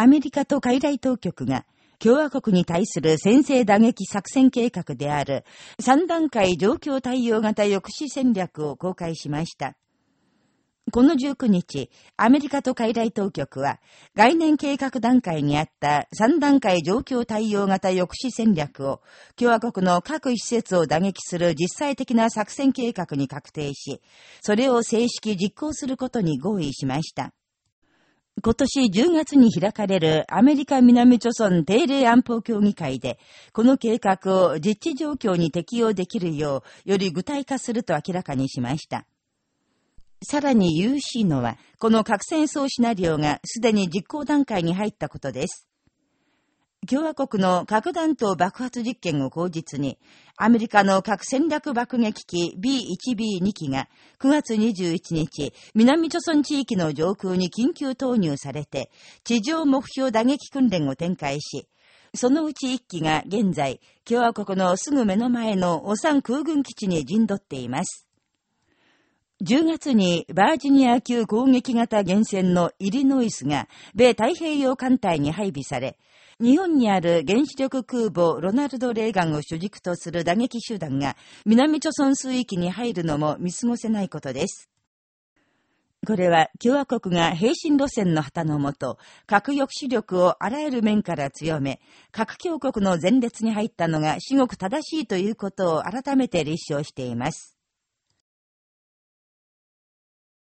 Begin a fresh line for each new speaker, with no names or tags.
アメリカと海外当局が共和国に対する先制打撃作戦計画である3段階状況対応型抑止戦略を公開しました。この19日、アメリカと海外当局は、概念計画段階にあった3段階状況対応型抑止戦略を、共和国の各施設を打撃する実際的な作戦計画に確定し、それを正式実行することに合意しました。今年10月に開かれるアメリカ南朝村定例安保協議会で、この計画を実地状況に適用できるよう、より具体化すると明らかにしました。さらに UC のは、この核戦争シナリオがすでに実行段階に入ったことです。共和国の核弾頭爆発実験を口実に、アメリカの核戦略爆撃機 B1B2 機が9月21日、南朝村地域の上空に緊急投入されて、地上目標打撃訓練を展開し、そのうち1機が現在、共和国のすぐ目の前のオサン空軍基地に陣取っています。10月にバージニア級攻撃型原戦のイリノイスが米太平洋艦隊に配備され、日本にある原子力空母ロナルド・レーガンを主軸とする打撃集団が南朝村水域に入るのも見過ごせないことです。これは共和国が平身路線の旗のもと、核抑止力をあらゆる面から強め、核強国の前列に入ったのが至極正しいということを改めて立証しています。